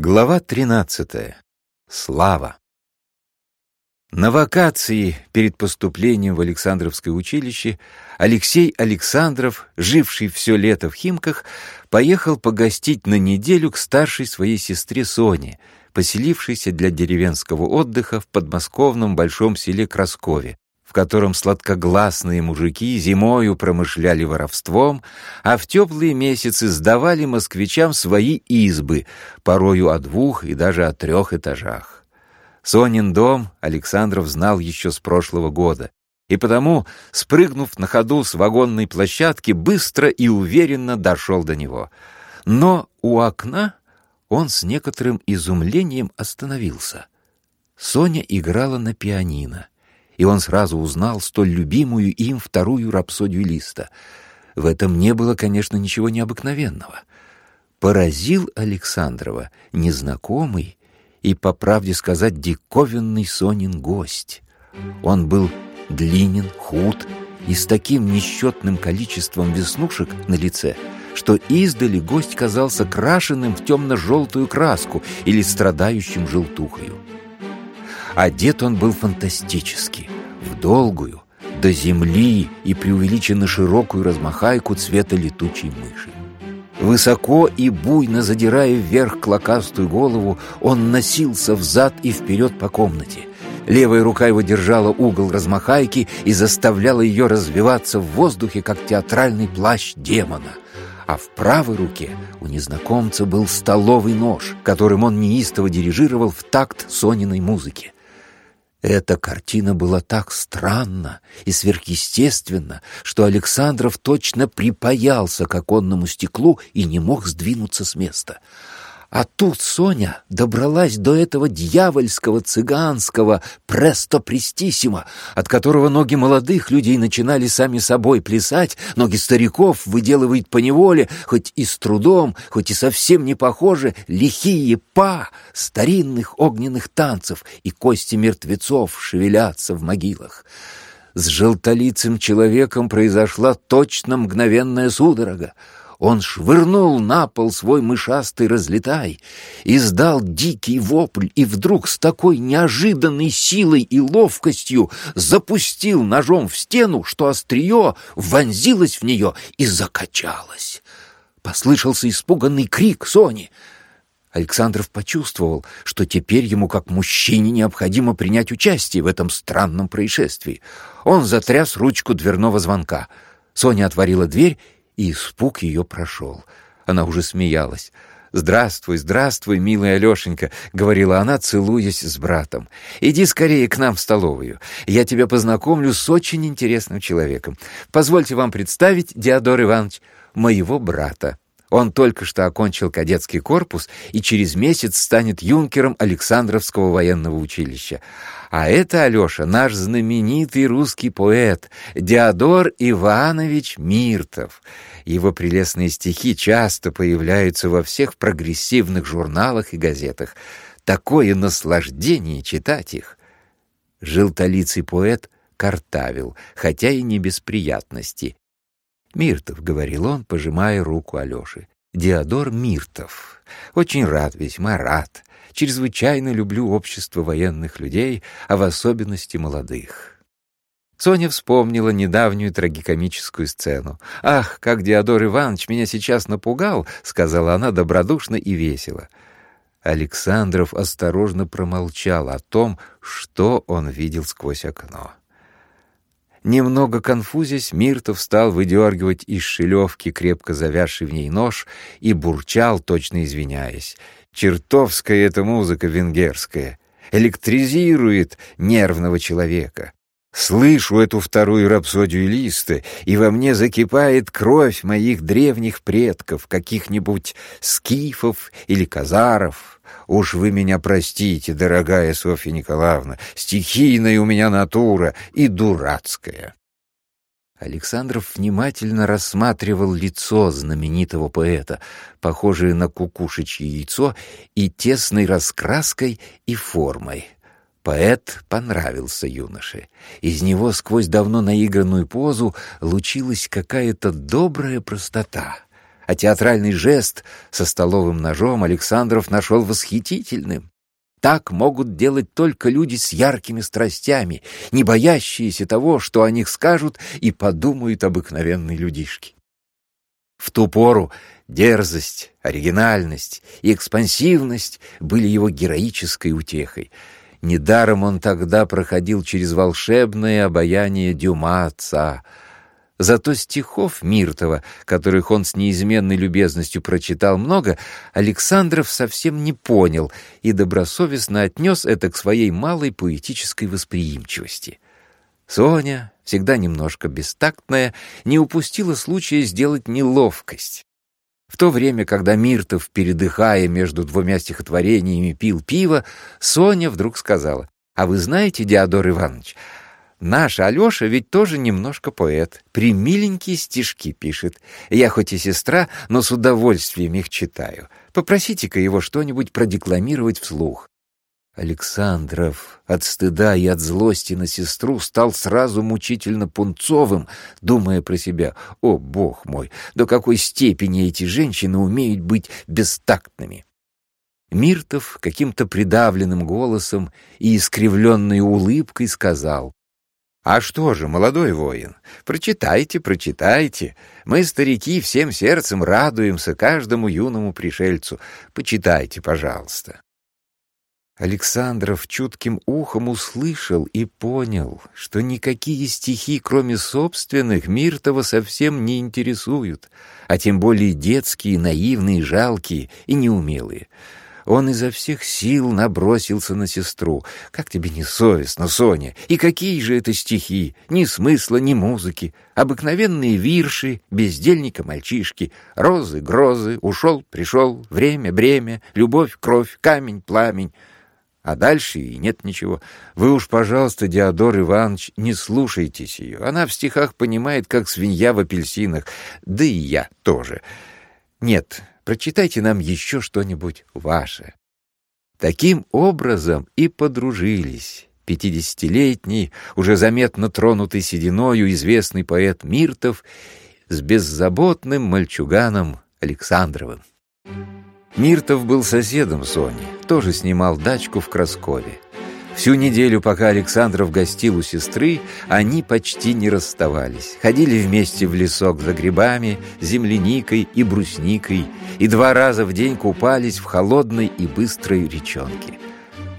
Глава 13. Слава. На вакации перед поступлением в Александровское училище Алексей Александров, живший все лето в Химках, поехал погостить на неделю к старшей своей сестре Соне, поселившейся для деревенского отдыха в подмосковном большом селе Краскове, в котором сладкогласные мужики зимою промышляли воровством, а в теплые месяцы сдавали москвичам свои избы, порою о двух и даже о трех этажах. Сонин дом Александров знал еще с прошлого года, и потому, спрыгнув на ходу с вагонной площадки, быстро и уверенно дошел до него. Но у окна он с некоторым изумлением остановился. Соня играла на пианино и он сразу узнал столь любимую им вторую рапсодию Листа. В этом не было, конечно, ничего необыкновенного. Поразил Александрова незнакомый и, по правде сказать, диковинный Сонин гость. Он был длинен, худ и с таким несчетным количеством веснушек на лице, что издали гость казался крашенным в темно-желтую краску или страдающим желтухою. Одет он был фантастически, в долгую, до земли и преувеличенно широкую размахайку цвета летучей мыши. Высоко и буйно задирая вверх клокастую голову, он носился взад и вперед по комнате. Левая рука его держала угол размахайки и заставляла ее развиваться в воздухе, как театральный плащ демона. А в правой руке у незнакомца был столовый нож, которым он неистово дирижировал в такт Сониной музыки. Эта картина была так странна и сверхъестественна, что Александров точно припаялся к оконному стеклу и не мог сдвинуться с места. А тут Соня добралась до этого дьявольского цыганского престо-престиссимо, от которого ноги молодых людей начинали сами собой плясать, ноги стариков выделывает поневоле, хоть и с трудом, хоть и совсем не похоже, лихие па старинных огненных танцев, и кости мертвецов шевелятся в могилах. С желтолицым человеком произошла точно мгновенная судорога. Он швырнул на пол свой мышастый разлетай, издал дикий вопль и вдруг с такой неожиданной силой и ловкостью запустил ножом в стену, что острие вонзилось в нее и закачалось. Послышался испуганный крик Сони. Александров почувствовал, что теперь ему, как мужчине, необходимо принять участие в этом странном происшествии. Он затряс ручку дверного звонка. Соня отворила дверь и испуг ее прошел. Она уже смеялась. «Здравствуй, здравствуй, милая Алешенька», — говорила она, целуясь с братом. «Иди скорее к нам в столовую. Я тебя познакомлю с очень интересным человеком. Позвольте вам представить Диодор Иванович, моего брата». Он только что окончил кадетский корпус и через месяц станет юнкером Александровского военного училища. А это, Алеша, наш знаменитый русский поэт Диодор Иванович Миртов. Его прелестные стихи часто появляются во всех прогрессивных журналах и газетах. Такое наслаждение читать их. Желтолицый поэт картавил, хотя и не без приятности. «Миртов», — говорил он, пожимая руку Алёши. «Диодор Миртов. Очень рад, весьма рад. Чрезвычайно люблю общество военных людей, а в особенности молодых». Соня вспомнила недавнюю трагикомическую сцену. «Ах, как Диодор Иванович меня сейчас напугал!» — сказала она добродушно и весело. Александров осторожно промолчал о том, что он видел сквозь окно. Немного конфузясь, Миртов стал выдергивать из шелевки крепко завязший в ней нож и бурчал, точно извиняясь. «Чертовская эта музыка венгерская! Электризирует нервного человека!» Слышу эту вторую рапсодию Листа, и во мне закипает кровь моих древних предков, каких-нибудь скифов или казаров. Уж вы меня простите, дорогая Софья Николаевна, стихийная у меня натура и дурацкая. Александров внимательно рассматривал лицо знаменитого поэта, похожее на кукушечье яйцо и тесной раскраской и формой. Поэт понравился юноше. Из него сквозь давно наигранную позу лучилась какая-то добрая простота — а театральный жест со столовым ножом Александров нашел восхитительным. Так могут делать только люди с яркими страстями, не боящиеся того, что о них скажут и подумают обыкновенные людишки. В ту пору дерзость, оригинальность и экспансивность были его героической утехой. Недаром он тогда проходил через волшебное обаяние Дюма отца — Зато стихов Миртова, которых он с неизменной любезностью прочитал много, Александров совсем не понял и добросовестно отнес это к своей малой поэтической восприимчивости. Соня, всегда немножко бестактная, не упустила случая сделать неловкость. В то время, когда Миртов, передыхая между двумя стихотворениями, пил пиво, Соня вдруг сказала, «А вы знаете, Диодор Иванович, Наш Алёша ведь тоже немножко поэт. Примиленькие стишки пишет. Я хоть и сестра, но с удовольствием их читаю. Попросите-ка его что-нибудь продекламировать вслух. Александров от стыда и от злости на сестру стал сразу мучительно пунцовым, думая про себя, «О, бог мой, до какой степени эти женщины умеют быть бестактными!» Миртов каким-то придавленным голосом и искривленной улыбкой сказал, а что же, молодой воин, прочитайте, прочитайте. Мы, старики, всем сердцем радуемся каждому юному пришельцу. Почитайте, пожалуйста. Александров чутким ухом услышал и понял, что никакие стихи, кроме собственных, Миртова совсем не интересуют, а тем более детские, наивные, жалкие и неумелые. Он изо всех сил набросился на сестру. «Как тебе не совестно, Соня? И какие же это стихи? Ни смысла, ни музыки. Обыкновенные вирши, бездельника-мальчишки, розы, грозы, ушел, пришел, время, бремя, любовь, кровь, камень, пламень». А дальше и нет ничего. Вы уж, пожалуйста, Диодор Иванович, не слушайтесь ее. Она в стихах понимает, как свинья в апельсинах. Да и я тоже. Нет, Прочитайте нам еще что-нибудь ваше». Таким образом и подружились пятидесятилетний, уже заметно тронутый сединою известный поэт Миртов с беззаботным мальчуганом Александровым. Миртов был соседом Сони, тоже снимал дачку в Краскове. Всю неделю, пока Александров гостил у сестры, они почти не расставались. Ходили вместе в лесок за грибами, земляникой и брусникой, и два раза в день купались в холодной и быстрой речонке.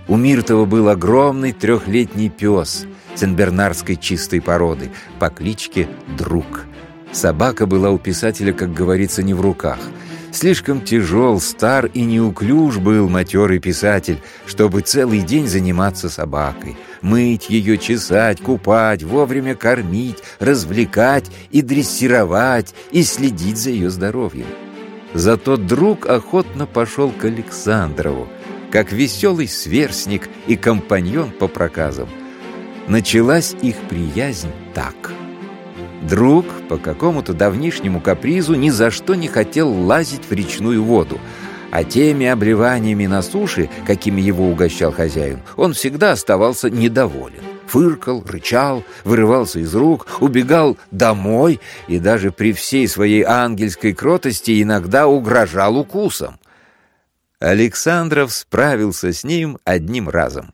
У Миртова был огромный трехлетний пес сенбернарской чистой породы по кличке Друг. Собака была у писателя, как говорится, не в руках — Слишком тяжел, стар и неуклюж был матерый писатель, чтобы целый день заниматься собакой. Мыть ее, чесать, купать, вовремя кормить, развлекать и дрессировать, и следить за ее здоровьем. Зато друг охотно пошел к Александрову, как веселый сверстник и компаньон по проказам. Началась их приязнь так — Друг по какому-то давнишнему капризу ни за что не хотел лазить в речную воду, а теми обливаниями на суше, какими его угощал хозяин, он всегда оставался недоволен. Фыркал, рычал, вырывался из рук, убегал домой и даже при всей своей ангельской кротости иногда угрожал укусом. Александров справился с ним одним разом.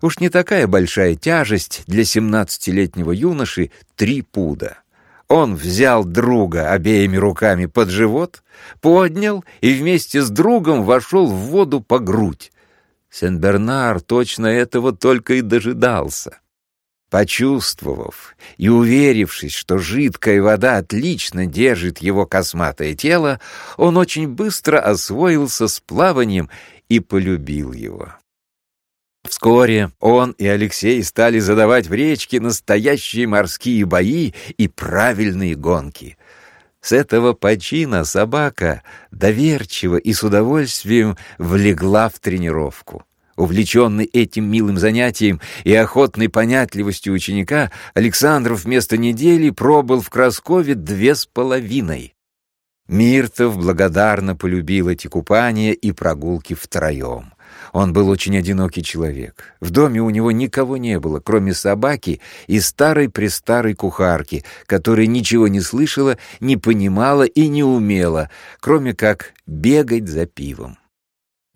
Уж не такая большая тяжесть для семнадцатилетнего юноши три пуда. Он взял друга обеими руками под живот, поднял и вместе с другом вошел в воду по грудь. Сен-Бернар точно этого только и дожидался. Почувствовав и уверившись, что жидкая вода отлично держит его косматое тело, он очень быстро освоился с плаванием и полюбил его. Вскоре он и Алексей стали задавать в речке настоящие морские бои и правильные гонки. С этого почина собака доверчиво и с удовольствием влегла в тренировку. Увлеченный этим милым занятием и охотной понятливостью ученика, Александров вместо недели пробыл в Краскове две с половиной. Миртов благодарно полюбил эти купания и прогулки втроем. Он был очень одинокий человек. В доме у него никого не было, кроме собаки и старой-престарой кухарки, которая ничего не слышала, не понимала и не умела, кроме как бегать за пивом.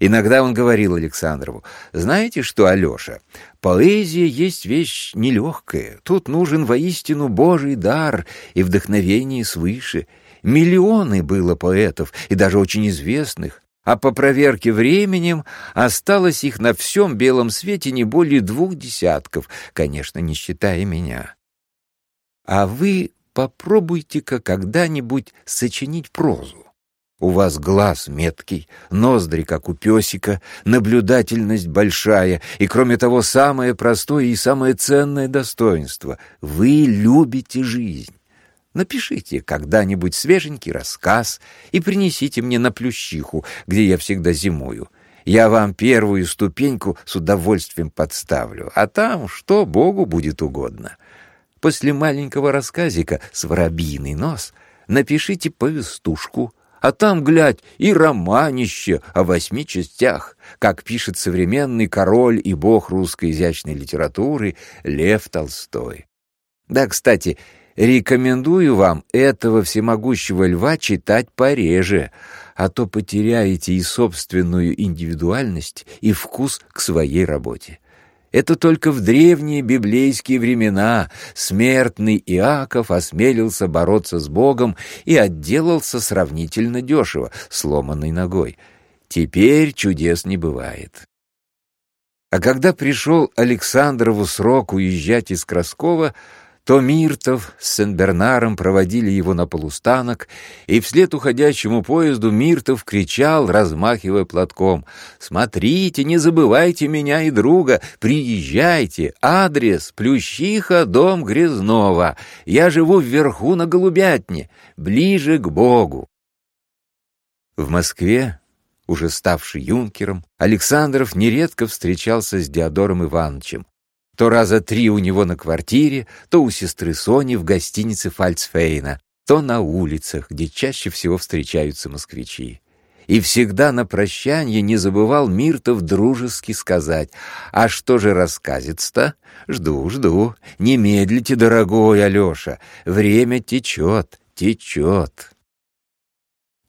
Иногда он говорил Александрову, «Знаете что, Алеша, поэзия есть вещь нелегкая. Тут нужен воистину Божий дар и вдохновение свыше. Миллионы было поэтов, и даже очень известных, а по проверке временем осталось их на всем белом свете не более двух десятков, конечно, не считая меня. А вы попробуйте-ка когда-нибудь сочинить прозу. У вас глаз меткий, ноздри, как у песика, наблюдательность большая, и, кроме того, самое простое и самое ценное достоинство — вы любите жизнь. Напишите когда-нибудь свеженький рассказ и принесите мне на Плющиху, где я всегда зимую. Я вам первую ступеньку с удовольствием подставлю, а там что Богу будет угодно. После маленького рассказика с воробьиный нос напишите повестушку — а там, глядь, и романище о восьми частях, как пишет современный король и бог русской изящной литературы Лев Толстой. Да, кстати, рекомендую вам этого всемогущего льва читать пореже, а то потеряете и собственную индивидуальность, и вкус к своей работе. Это только в древние библейские времена смертный Иаков осмелился бороться с Богом и отделался сравнительно дешево, сломанной ногой. Теперь чудес не бывает. А когда пришел Александрову срок уезжать из Краскова, то Миртов с Сен-Бернаром проводили его на полустанок, и вслед уходящему поезду Миртов кричал, размахивая платком, «Смотрите, не забывайте меня и друга, приезжайте, адрес Плющиха, дом Грязнова, я живу вверху на Голубятне, ближе к Богу». В Москве уже ставший юнкером, Александров нередко встречался с Диодором Ивановичем, то раза три у него на квартире, то у сестры Сони в гостинице Фальцфейна, то на улицах, где чаще всего встречаются москвичи. И всегда на прощанье не забывал Миртов дружески сказать, «А что же рассказец-то? Жду, жду. Не медлите, дорогой Алеша, время течет, течет».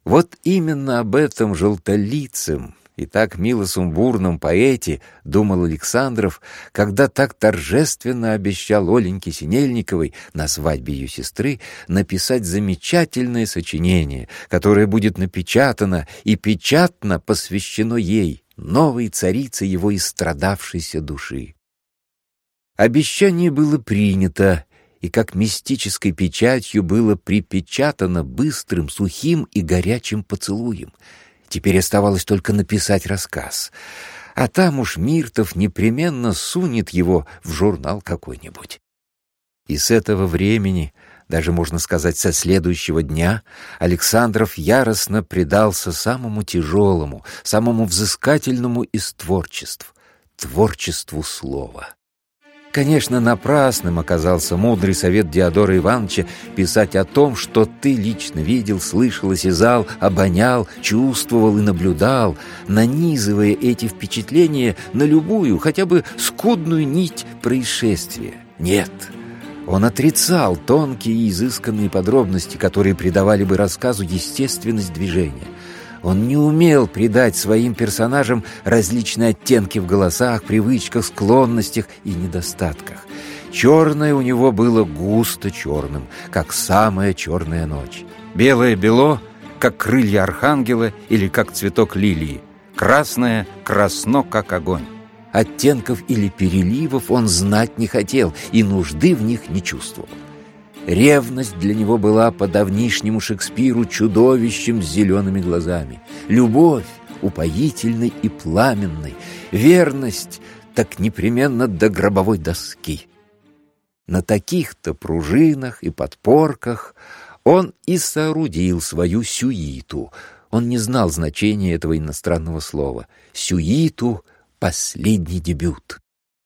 Вот именно об этом желтолицем, и так мило сумбурном поэте, думал Александров, когда так торжественно обещал Оленьке Синельниковой на свадьбе ее сестры написать замечательное сочинение, которое будет напечатано и печатно посвящено ей, новой царице его истрадавшейся души. Обещание было принято, и как мистической печатью было припечатано быстрым, сухим и горячим поцелуем — Теперь оставалось только написать рассказ. А там уж Миртов непременно сунет его в журнал какой-нибудь. И с этого времени, даже можно сказать со следующего дня, Александров яростно предался самому тяжелому, самому взыскательному из творчеств — творчеству слова. Конечно, напрасным оказался мудрый совет Диодора Ивановича писать о том, что ты лично видел, слышал, осязал, обонял, чувствовал и наблюдал, нанизывая эти впечатления на любую, хотя бы скудную нить происшествия. Нет, он отрицал тонкие и изысканные подробности, которые придавали бы рассказу естественность движения. Он не умел придать своим персонажам различные оттенки в голосах, привычках, склонностях и недостатках. Черное у него было густо черным, как самая черная ночь. Белое бело, как крылья архангела или как цветок лилии. Красное красно, как огонь. Оттенков или переливов он знать не хотел и нужды в них не чувствовал. Ревность для него была по давнишнему Шекспиру чудовищем с зелеными глазами. Любовь упоительной и пламенной. Верность так непременно до гробовой доски. На таких-то пружинах и подпорках он и соорудил свою сюиту. Он не знал значения этого иностранного слова. Сюиту — последний дебют.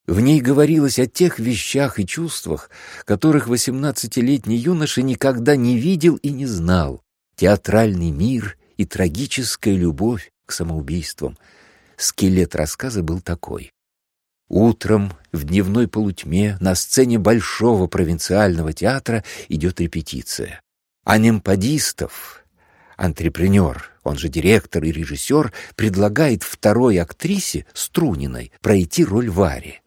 В ней говорилось о тех вещах и чувствах, которых восемнадцатилетний юноша никогда не видел и не знал. театральный мир и трагическая любовь к самоубийствам. Скелет рассказа был такой. Утром в дневной полутьме на сцене большого провинциального театра идет репетиция. А антрепренер, он же директор и режиссер, предлагает второй актрисе, Струниной, пройти роль Вари.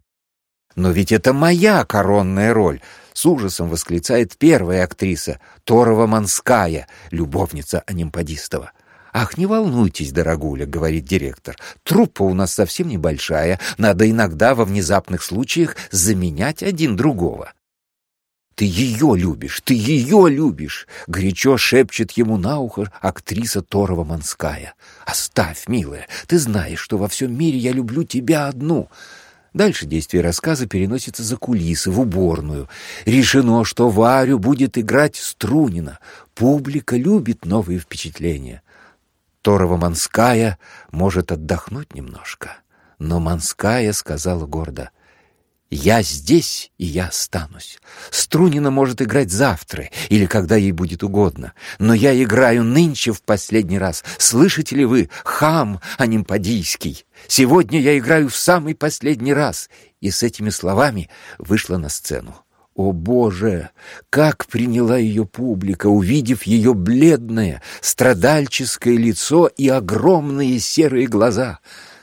«Но ведь это моя коронная роль!» — с ужасом восклицает первая актриса, Торова Манская, любовница Анимпадистова. «Ах, не волнуйтесь, дорогуля», — говорит директор, — «труппа у нас совсем небольшая, надо иногда во внезапных случаях заменять один другого». «Ты ее любишь, ты ее любишь!» — горячо шепчет ему на ухо актриса Торова Манская. «Оставь, милая, ты знаешь, что во всем мире я люблю тебя одну». Дальше действие рассказа переносится за кулисы, в уборную. Решено, что Варю будет играть Струнина. Публика любит новые впечатления. Торова Манская может отдохнуть немножко. Но Манская сказала гордо, «Я здесь, и я останусь. Струнина может играть завтра или когда ей будет угодно, но я играю нынче в последний раз. Слышите ли вы, хам анимпадийский? Сегодня я играю в самый последний раз». И с этими словами вышла на сцену. О, Боже! Как приняла ее публика, увидев ее бледное, страдальческое лицо и огромные серые глаза!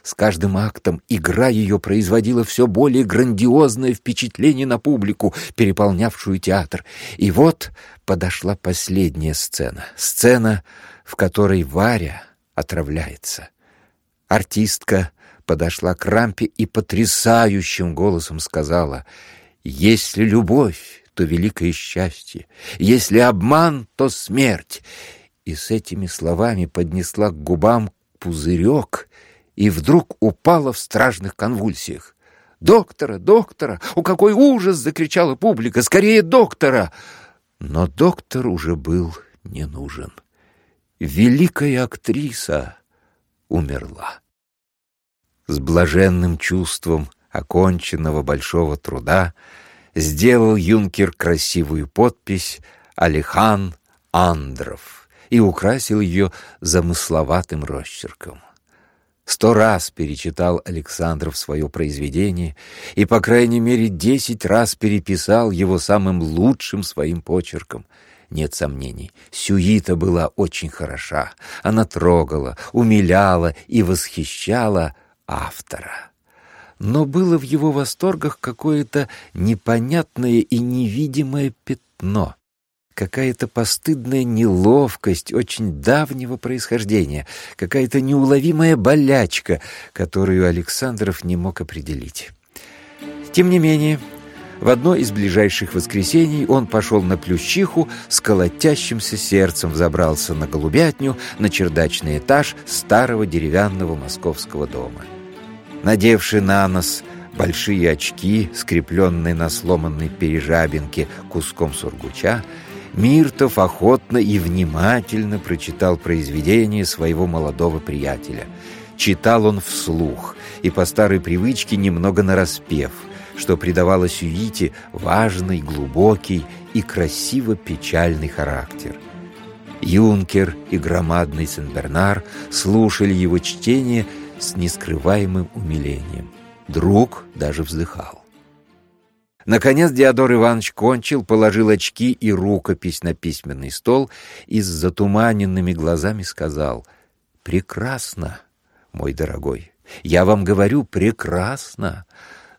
С каждым актом игра ее производила все более грандиозное впечатление на публику, переполнявшую театр. И вот подошла последняя сцена. Сцена, в которой Варя отравляется. Артистка подошла к рампе и потрясающим голосом сказала — если любовь, то великое счастье, если обман, то смерть. И с этими словами поднесла к губам пузырек и вдруг упала в страшных конвульсиях. «Доктора! Доктора! О, какой ужас!» — закричала публика. «Скорее доктора!» Но доктор уже был не нужен. Великая актриса умерла. С блаженным чувством оконченного большого труда сделал юнкер красивую подпись «Алихан Андров» и украсил ее замысловатым росчерком. Сто раз перечитал Александров свое произведение и, по крайней мере, десять раз переписал его самым лучшим своим почерком. Нет сомнений, Сюита была очень хороша. Она трогала, умиляла и восхищала автора но было в его восторгах какое-то непонятное и невидимое пятно, какая-то постыдная неловкость очень давнего происхождения, какая-то неуловимая болячка, которую Александров не мог определить. Тем не менее, в одно из ближайших воскресений он пошел на Плющиху с колотящимся сердцем взобрался на голубятню на чердачный этаж старого деревянного московского дома надевший на нос большие очки, скрепленные на сломанной пережабинке куском сургуча, Миртов охотно и внимательно прочитал произведение своего молодого приятеля. Читал он вслух и по старой привычке немного нараспев, что придавало сюите важный, глубокий и красиво печальный характер. Юнкер и громадный Сен-Бернар слушали его чтение с нескрываемым умилением. Друг даже вздыхал. Наконец Диодор Иванович кончил, положил очки и рукопись на письменный стол и с затуманенными глазами сказал «Прекрасно, мой дорогой, я вам говорю, прекрасно.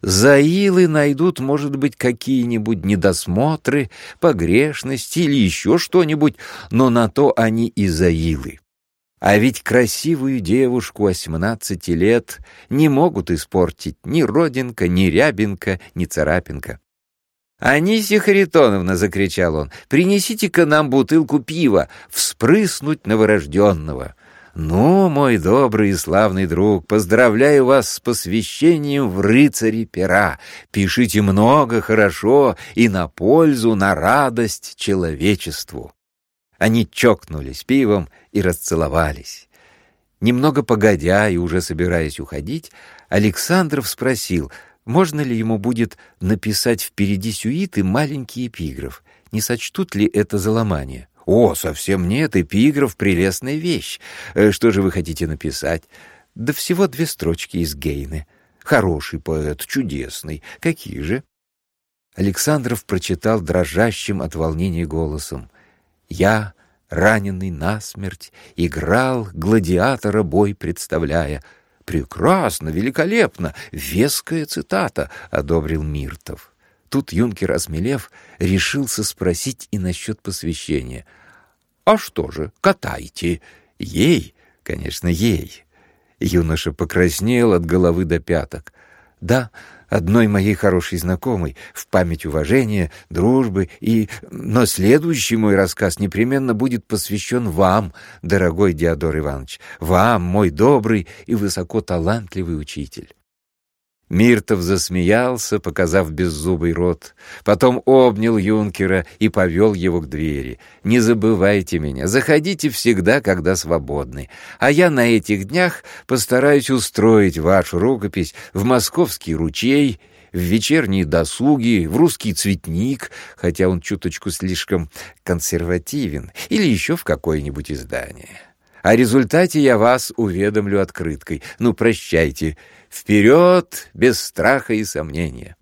Заилы найдут, может быть, какие-нибудь недосмотры, погрешности или еще что-нибудь, но на то они и заилы. А ведь красивую девушку восемнадцати лет не могут испортить ни родинка, ни рябинка, ни царапинка. «Анисия Харитоновна!» — закричал он. «Принесите-ка нам бутылку пива, вспрыснуть новорожденного!» «Ну, мой добрый и славный друг, поздравляю вас с посвящением в рыцари пера. Пишите много, хорошо и на пользу, на радость человечеству». Они чокнулись пивом и расцеловались. Немного погодя и уже собираясь уходить, Александров спросил, можно ли ему будет написать впереди сюиты маленький эпиграф, не сочтут ли это за ломание. О, совсем нет, эпиграф — прелестная вещь. Э, что же вы хотите написать? Да всего две строчки из Гейны. Хороший поэт, чудесный. Какие же? Александров прочитал дрожащим от волнения голосом. «Я, раненый насмерть, играл, гладиатора бой представляя». «Прекрасно, великолепно! Веская цитата!» — одобрил Миртов. Тут юнкер, осмелев, решился спросить и насчет посвящения. «А что же, катайте!» «Ей, конечно, ей!» Юноша покраснел от головы до пяток. «Да, одной моей хорошей знакомой, в память уважения, дружбы и... Но следующий мой рассказ непременно будет посвящен вам, дорогой Диодор Иванович, вам, мой добрый и высоко талантливый учитель. Миртов засмеялся, показав беззубый рот, потом обнял юнкера и повел его к двери. «Не забывайте меня, заходите всегда, когда свободны, а я на этих днях постараюсь устроить вашу рукопись в московский ручей, в вечерние досуги, в русский цветник, хотя он чуточку слишком консервативен, или еще в какое-нибудь издание». О результате я вас уведомлю открыткой. Ну, прощайте. Вперед, без страха и сомнения.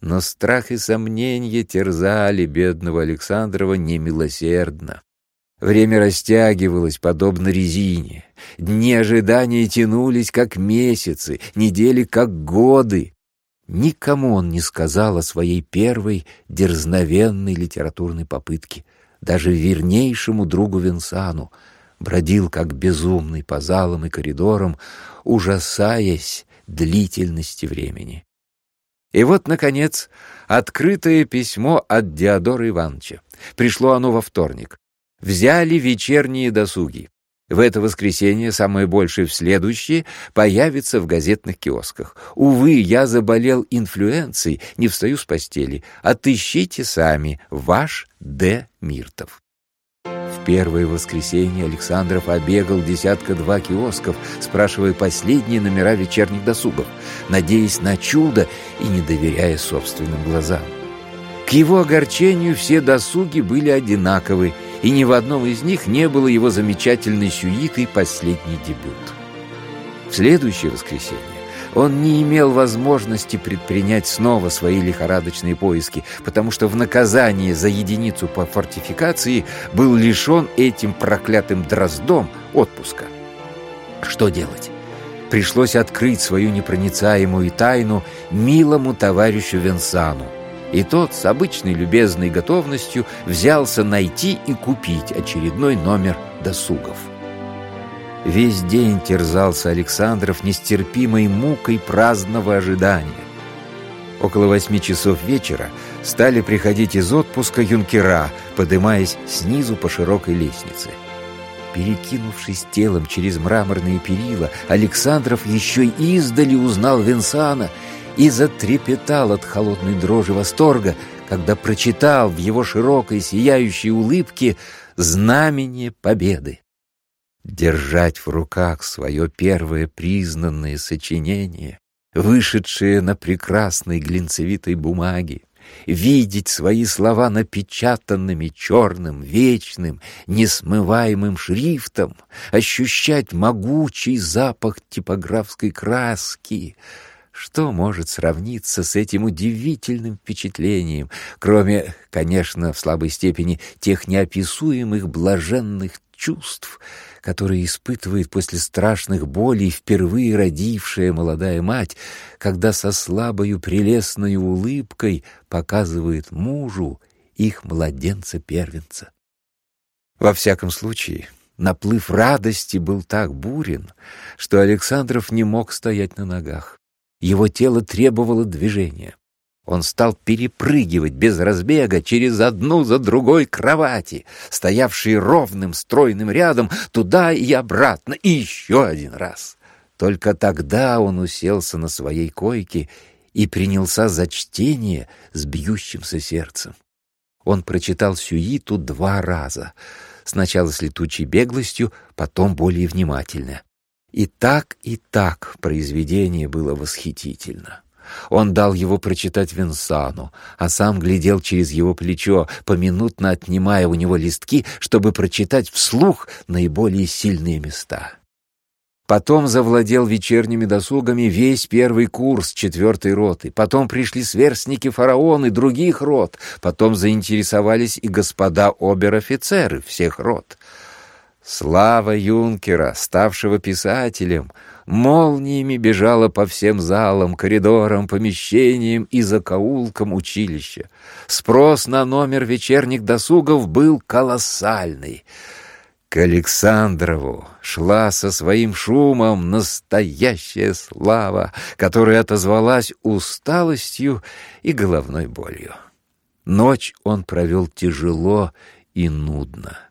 Но страх и сомнения терзали бедного Александрова немилосердно. Время растягивалось, подобно резине. Дни ожидания тянулись, как месяцы, недели, как годы. Никому он не сказал о своей первой дерзновенной литературной попытке, даже вернейшему другу Винсану — бродил как безумный по залам и коридорам, ужасаясь длительности времени. И вот, наконец, открытое письмо от Диодора Ивановича. Пришло оно во вторник. Взяли вечерние досуги. В это воскресенье, самое большее в следующее, появится в газетных киосках. Увы, я заболел инфлюенцией, не встаю с постели. Отыщите сами ваш Д. Миртов первое воскресенье Александров обегал десятка-два киосков, спрашивая последние номера вечерних досугов, надеясь на чудо и не доверяя собственным глазам. К его огорчению все досуги были одинаковы, и ни в одном из них не было его замечательной сюиты «Последний дебют». В следующее воскресенье он не имел возможности предпринять снова свои лихорадочные поиски, потому что в наказание за единицу по фортификации был лишен этим проклятым дроздом отпуска. Что делать? Пришлось открыть свою непроницаемую тайну милому товарищу Венсану, и тот с обычной любезной готовностью взялся найти и купить очередной номер досугов. Весь день терзался Александров нестерпимой мукой праздного ожидания. Около восьми часов вечера стали приходить из отпуска юнкера, подымаясь снизу по широкой лестнице. Перекинувшись телом через мраморные перила, Александров еще издали узнал Венсана и затрепетал от холодной дрожи восторга, когда прочитал в его широкой сияющей улыбке знамение победы. Держать в руках свое первое признанное сочинение, вышедшее на прекрасной глинцевитой бумаге, видеть свои слова напечатанными черным, вечным, несмываемым шрифтом, ощущать могучий запах типографской краски — что может сравниться с этим удивительным впечатлением, кроме, конечно, в слабой степени тех неописуемых блаженных чувств, которые испытывает после страшных болей впервые родившая молодая мать, когда со слабою прелестной улыбкой показывает мужу их младенца-первенца. Во всяком случае, наплыв радости был так бурен, что Александров не мог стоять на ногах. Его тело требовало движения. Он стал перепрыгивать без разбега через одну за другой кровати, стоявшие ровным стройным рядом, туда и обратно, и еще один раз. Только тогда он уселся на своей койке и принялся за чтение с бьющимся сердцем. Он прочитал сюиту два раза, сначала с летучей беглостью, потом более внимательно. И так, и так произведение было восхитительно. Он дал его прочитать Винсану, а сам глядел через его плечо, поминутно отнимая у него листки, чтобы прочитать вслух наиболее сильные места. Потом завладел вечерними досугами весь первый курс четвертой роты. Потом пришли сверстники фараоны других рот. Потом заинтересовались и господа обер-офицеры всех рот. Слава юнкера, ставшего писателем, молниями бежала по всем залам, коридорам, помещениям и закоулкам училища. Спрос на номер вечерних досугов был колоссальный. К Александрову шла со своим шумом настоящая слава, которая отозвалась усталостью и головной болью. Ночь он провел тяжело и нудно.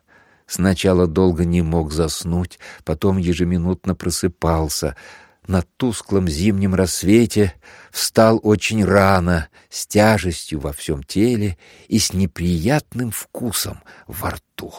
Сначала долго не мог заснуть, потом ежеминутно просыпался. На тусклом зимнем рассвете встал очень рано, с тяжестью во всем теле и с неприятным вкусом во рту.